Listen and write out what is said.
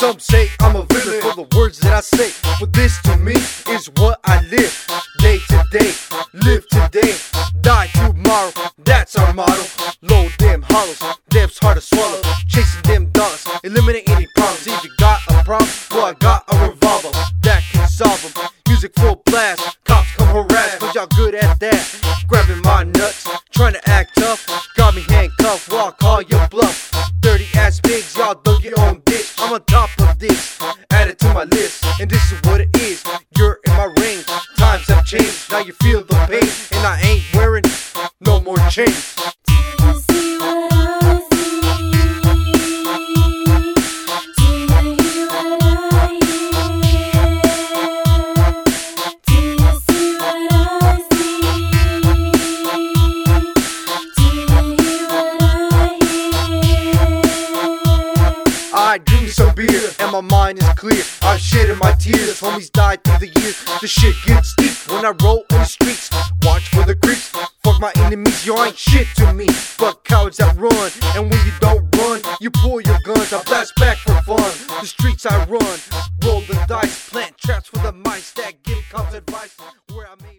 Some say I'm a villain for the words that I say. But this to me is what I live. Day to day, live today, die tomorrow. That's our motto. Load them hollows, them's hard to swallow. Chasing them dollars, eliminate any problems. If you got a problem, well, I got a revolver that can solve them. Music full blast, cops come harass, cause y'all good at that. Grabbing my nuts, trying to act tough. Got me handcuffed, well, I call your bluff. Ass pigs, y'all dug your own ditch. I'm on top of this, add it to my list. And this is what it is, you're in my ring. Times have changed, now you feel the pain. And I ain't wearing no more chains. need some beer, and my mind is clear. I've shedding my tears, homies died through the years. The shit gets deep when I roll in the streets. Watch for the creeps, fuck my enemies, you ain't shit to me. Fuck cowards that run, and when you don't run, you pull your guns. I blast back for fun. The streets I run, roll the dice, plant traps for the mice that give cops advice where I.